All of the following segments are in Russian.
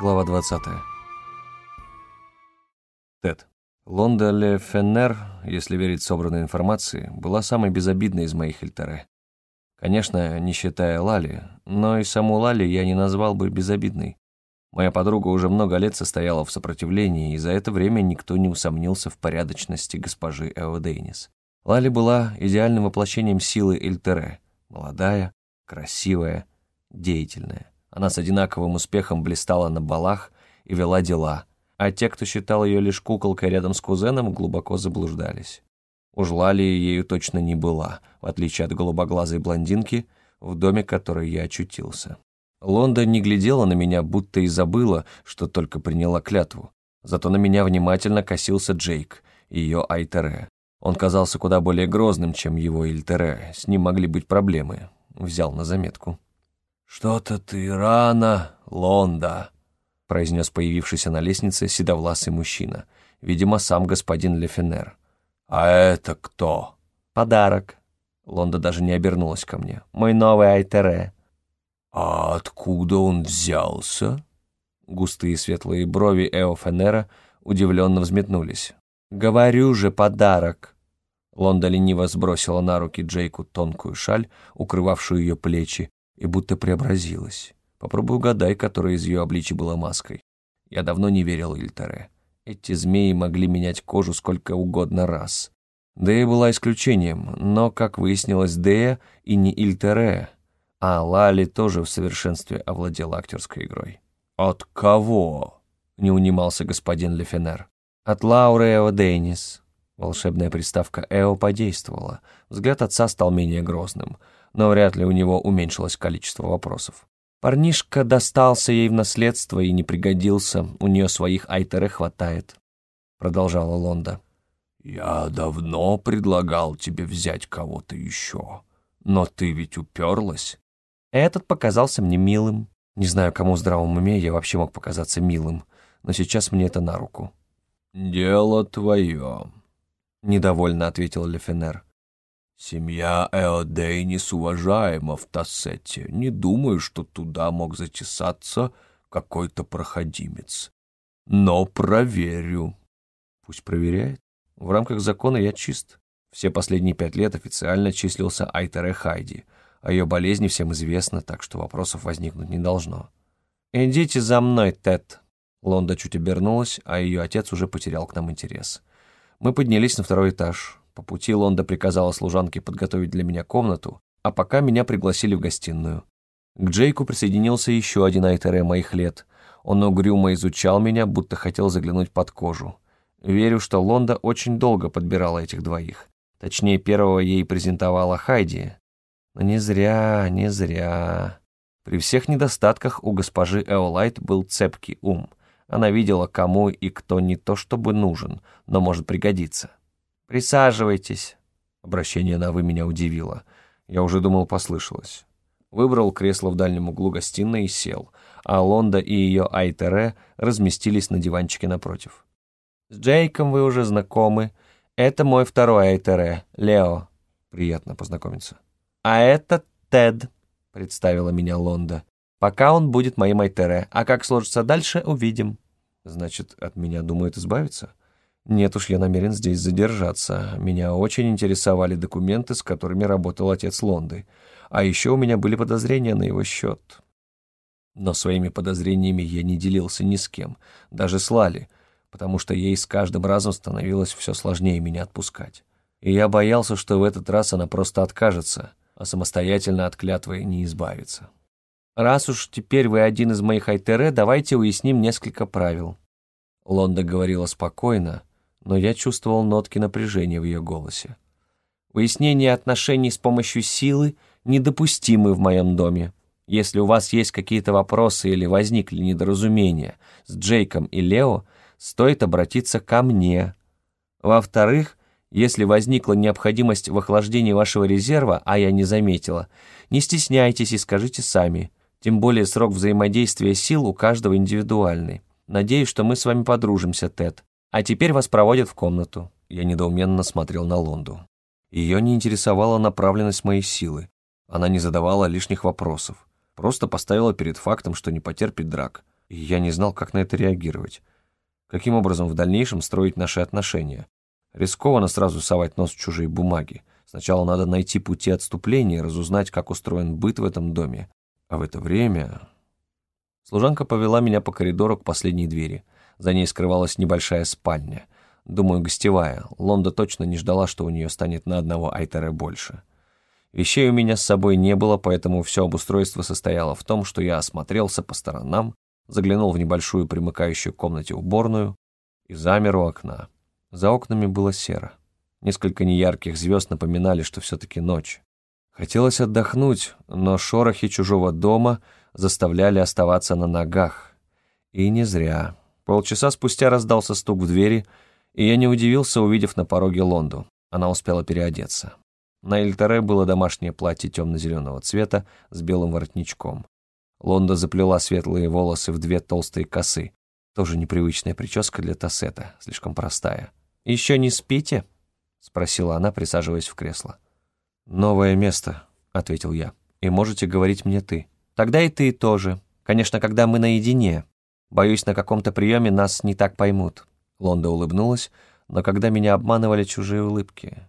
Глава 20. Тед. Лонда Ле Феннер, если верить собранной информации, была самой безобидной из моих Эльтере. Конечно, не считая Лали, но и саму Лали я не назвал бы безобидной. Моя подруга уже много лет состояла в сопротивлении, и за это время никто не усомнился в порядочности госпожи Эодейнис. Лали была идеальным воплощением силы Эльтере. Молодая, красивая, деятельная. Она с одинаковым успехом блистала на балах и вела дела, а те, кто считал ее лишь куколкой рядом с кузеном, глубоко заблуждались. Уж Лали ею точно не была, в отличие от голубоглазой блондинки, в доме которой я очутился. Лонда не глядела на меня, будто и забыла, что только приняла клятву. Зато на меня внимательно косился Джейк, ее Айтере. Он казался куда более грозным, чем его Ильтере, с ним могли быть проблемы. Взял на заметку. «Что-то ты рано, Лонда», — произнес появившийся на лестнице седовласый мужчина, видимо, сам господин Лефенер. «А это кто?» «Подарок». Лонда даже не обернулась ко мне. «Мой новый Айтере». «А откуда он взялся?» Густые светлые брови Эо Фенера удивленно взметнулись. «Говорю же, подарок!» Лонда лениво сбросила на руки Джейку тонкую шаль, укрывавшую ее плечи, и будто преобразилась. Попробуй угадай, которая из ее обличий была маской. Я давно не верил Ильтере. Эти змеи могли менять кожу сколько угодно раз. Дея была исключением, но, как выяснилось, Дея и не Ильтере, а Лали тоже в совершенстве овладела актерской игрой. «От кого?» — не унимался господин Лефенер. «От Лауры Эо Дейнис». Волшебная приставка «Эо» подействовала. Взгляд отца стал менее грозным — но вряд ли у него уменьшилось количество вопросов. Парнишка достался ей в наследство и не пригодился, у нее своих айтеры хватает, продолжала Лонда. «Я давно предлагал тебе взять кого-то еще, но ты ведь уперлась». Этот показался мне милым. Не знаю, кому в здравом уме я вообще мог показаться милым, но сейчас мне это на руку. «Дело твое», — недовольно ответил Лефенер. Семья Эодейнис уважаема в Тассете. Не думаю, что туда мог затесаться какой-то проходимец. Но проверю. Пусть проверяет. В рамках закона я чист. Все последние пять лет официально числился Айтере Хайди. О ее болезни всем известно, так что вопросов возникнуть не должно. «Идите за мной, Тед». Лонда чуть обернулась, а ее отец уже потерял к нам интерес. Мы поднялись на второй этаж. По пути Лонда приказала служанке подготовить для меня комнату, а пока меня пригласили в гостиную. К Джейку присоединился еще один Айтере моих лет. Он угрюмо изучал меня, будто хотел заглянуть под кожу. Верю, что Лонда очень долго подбирала этих двоих. Точнее, первого ей презентовала Хайди. Но не зря, не зря. При всех недостатках у госпожи Эолайт был цепкий ум. Она видела, кому и кто не то чтобы нужен, но может пригодиться. «Присаживайтесь». Обращение на «вы» меня удивило. Я уже думал, послышалось. Выбрал кресло в дальнем углу гостиной и сел, а Лонда и ее Айтере разместились на диванчике напротив. «С Джейком вы уже знакомы. Это мой второй Айтере, Лео. Приятно познакомиться». «А это Тед», — представила меня Лонда. «Пока он будет моим Айтере, а как сложится дальше, увидим». «Значит, от меня думают избавиться?» Нет уж, я намерен здесь задержаться. Меня очень интересовали документы, с которыми работал отец Лонды. А еще у меня были подозрения на его счет. Но своими подозрениями я не делился ни с кем, даже с Лали, потому что ей с каждым разом становилось все сложнее меня отпускать. И я боялся, что в этот раз она просто откажется, а самостоятельно от клятвы не избавится. «Раз уж теперь вы один из моих Айтере, давайте уясним несколько правил». Лонда говорила спокойно, но я чувствовал нотки напряжения в ее голосе. Выяснение отношений с помощью силы недопустимы в моем доме. Если у вас есть какие-то вопросы или возникли недоразумения с Джейком и Лео, стоит обратиться ко мне. Во-вторых, если возникла необходимость в охлаждении вашего резерва, а я не заметила, не стесняйтесь и скажите сами. Тем более срок взаимодействия сил у каждого индивидуальный. Надеюсь, что мы с вами подружимся, Тед. А теперь вас проводят в комнату. Я недоуменно смотрел на Лонду. Ее не интересовала направленность моей силы. Она не задавала лишних вопросов. Просто поставила перед фактом, что не потерпит драк. и я не знал, как на это реагировать. Каким образом в дальнейшем строить наши отношения? Рискованно сразу совать нос в чужие бумаги. Сначала надо найти пути отступления разузнать, как устроен быт в этом доме. А в это время... Служанка повела меня по коридору к последней двери. За ней скрывалась небольшая спальня. Думаю, гостевая. Лонда точно не ждала, что у нее станет на одного Айтера больше. Вещей у меня с собой не было, поэтому все обустройство состояло в том, что я осмотрелся по сторонам, заглянул в небольшую примыкающую комнате уборную и замер у окна. За окнами было серо. Несколько неярких звезд напоминали, что все-таки ночь. Хотелось отдохнуть, но шорохи чужого дома заставляли оставаться на ногах. И не зря. Полчаса спустя раздался стук в двери, и я не удивился, увидев на пороге Лонду. Она успела переодеться. На Эльтере было домашнее платье темно-зеленого цвета с белым воротничком. Лонда заплела светлые волосы в две толстые косы. Тоже непривычная прическа для Тассета, слишком простая. «Еще не спите?» — спросила она, присаживаясь в кресло. «Новое место», — ответил я. «И можете говорить мне ты». «Тогда и ты тоже. Конечно, когда мы наедине. Боюсь, на каком-то приеме нас не так поймут». Лонда улыбнулась, но когда меня обманывали чужие улыбки.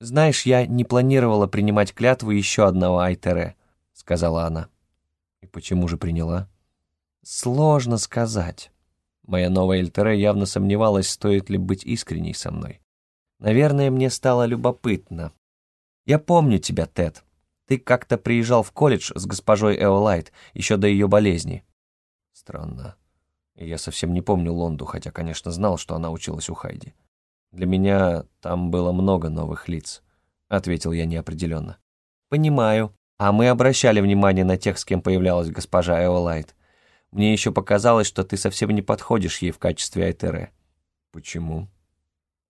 «Знаешь, я не планировала принимать клятву еще одного Айтере», — сказала она. И почему же приняла? Сложно сказать. Моя новая Эльтере явно сомневалась, стоит ли быть искренней со мной. Наверное, мне стало любопытно. Я помню тебя, Тед. Ты как-то приезжал в колледж с госпожой Эолайт еще до ее болезни. Странно. Я совсем не помню Лонду, хотя, конечно, знал, что она училась у Хайди. Для меня там было много новых лиц, — ответил я неопределенно. Понимаю. А мы обращали внимание на тех, с кем появлялась госпожа Эолайт. Мне еще показалось, что ты совсем не подходишь ей в качестве Айтере. Почему?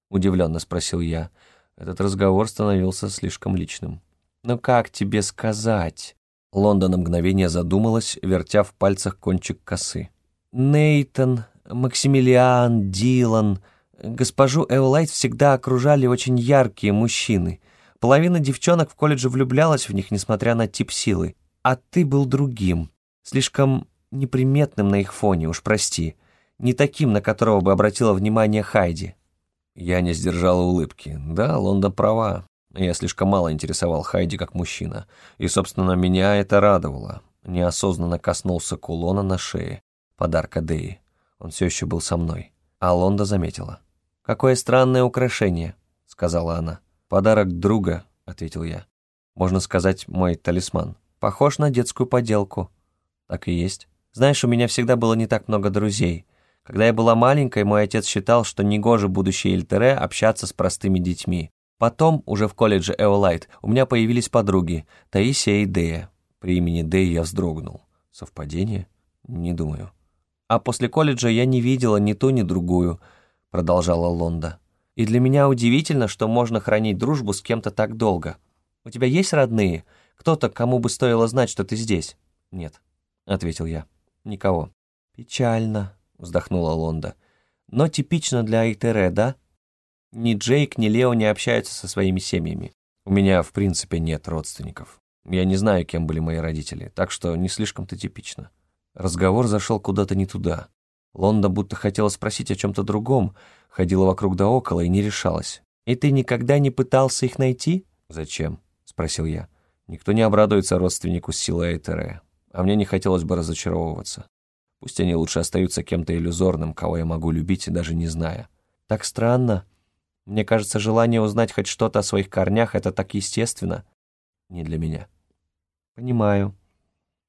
Удивленно спросил я. Этот разговор становился слишком личным. «Ну как тебе сказать?» Лонда на мгновение задумалась, вертя в пальцах кончик косы. «Нейтон, Максимилиан, Дилан. Госпожу Эолайт всегда окружали очень яркие мужчины. Половина девчонок в колледже влюблялась в них, несмотря на тип силы. А ты был другим, слишком неприметным на их фоне, уж прости. Не таким, на которого бы обратила внимание Хайди. Я не сдержала улыбки. Да, Лонда права. Я слишком мало интересовал Хайди как мужчина. И, собственно, меня это радовало. Неосознанно коснулся кулона на шее. Подарка Деи. Он все еще был со мной. А Лонда заметила. «Какое странное украшение», — сказала она. «Подарок друга», — ответил я. «Можно сказать, мой талисман. Похож на детскую поделку». «Так и есть. Знаешь, у меня всегда было не так много друзей. Когда я была маленькой, мой отец считал, что негоже будущее Эльтере общаться с простыми детьми. Потом, уже в колледже Эолайт, у меня появились подруги, Таисия и Дея. При имени Деи я вздрогнул. Совпадение? Не думаю. А после колледжа я не видела ни ту, ни другую, продолжала Лонда. И для меня удивительно, что можно хранить дружбу с кем-то так долго. У тебя есть родные? Кто-то, кому бы стоило знать, что ты здесь?» «Нет», — ответил я. «Никого». «Печально», — вздохнула Лонда. «Но типично для Айтере, да? Ни Джейк, ни Лео не общаются со своими семьями. У меня, в принципе, нет родственников. Я не знаю, кем были мои родители, так что не слишком-то типично». Разговор зашел куда-то не туда. Лонда будто хотела спросить о чем-то другом, ходила вокруг да около и не решалась. «И ты никогда не пытался их найти?» «Зачем?» — спросил я. «Никто не обрадуется родственнику силы Эйтере, а мне не хотелось бы разочаровываться. Пусть они лучше остаются кем-то иллюзорным, кого я могу любить, даже не зная». «Так странно. Мне кажется, желание узнать хоть что-то о своих корнях — это так естественно. Не для меня». «Понимаю».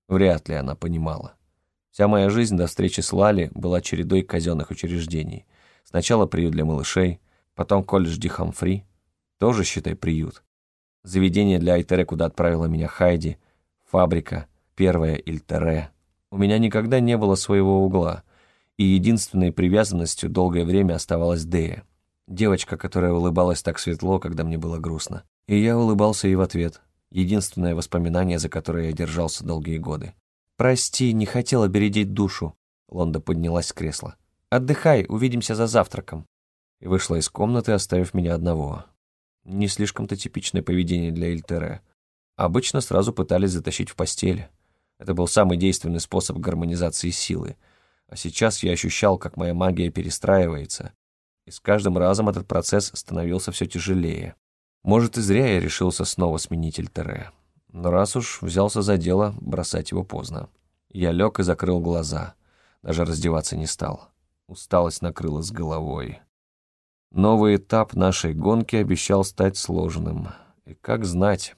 Вряд ли она понимала. Вся моя жизнь до встречи с Лали была чередой казенных учреждений. Сначала приют для малышей, потом колледж Ди Хамфри, тоже, считай, приют. Заведение для Айтере, куда отправила меня Хайди, фабрика, первая Ильтере. У меня никогда не было своего угла, и единственной привязанностью долгое время оставалась Дея. Девочка, которая улыбалась так светло, когда мне было грустно. И я улыбался ей в ответ. Единственное воспоминание, за которое я держался долгие годы. «Прости, не хотела бередить душу». Лонда поднялась с кресла. «Отдыхай, увидимся за завтраком». И вышла из комнаты, оставив меня одного. Не слишком-то типичное поведение для Ильтере. Обычно сразу пытались затащить в постель. Это был самый действенный способ гармонизации силы. А сейчас я ощущал, как моя магия перестраивается, и с каждым разом этот процесс становился все тяжелее. Может, и зря я решился снова сменить Эльтере. Но раз уж взялся за дело, бросать его поздно. Я лег и закрыл глаза. Даже раздеваться не стал. Усталость накрыла с головой. Новый этап нашей гонки обещал стать сложным. И как знать,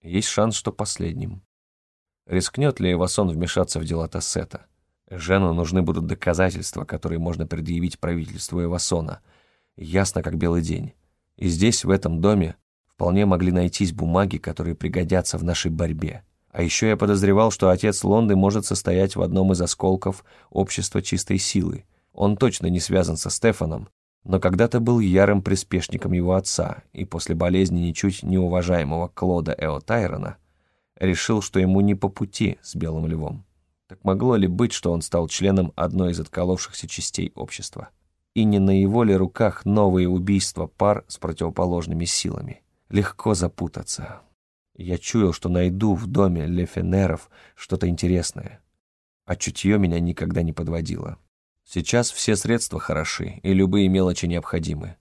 есть шанс, что последним. Рискнет ли Эвасон вмешаться в дела Тассета? Жену нужны будут доказательства, которые можно предъявить правительству Эвасона. Ясно, как белый день. И здесь, в этом доме, вполне могли найтись бумаги, которые пригодятся в нашей борьбе. А еще я подозревал, что отец Лонды может состоять в одном из осколков общества чистой силы. Он точно не связан со Стефаном, но когда-то был ярым приспешником его отца, и после болезни ничуть неуважаемого Клода Эо Тайрона решил, что ему не по пути с Белым Львом. Так могло ли быть, что он стал членом одной из отколовшихся частей общества? И не на его ли руках новые убийства пар с противоположными силами? Легко запутаться. Я чуял, что найду в доме Лефенеров что-то интересное. А чутье меня никогда не подводило. Сейчас все средства хороши, и любые мелочи необходимы.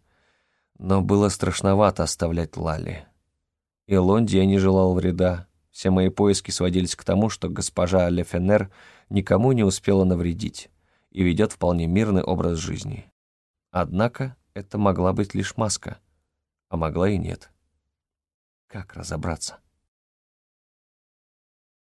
Но было страшновато оставлять Лали. И Лонди я не желал вреда, все мои поиски сводились к тому, что госпожа Лефенер никому не успела навредить и ведет вполне мирный образ жизни. Однако это могла быть лишь маска, а могла и нет. Как разобраться?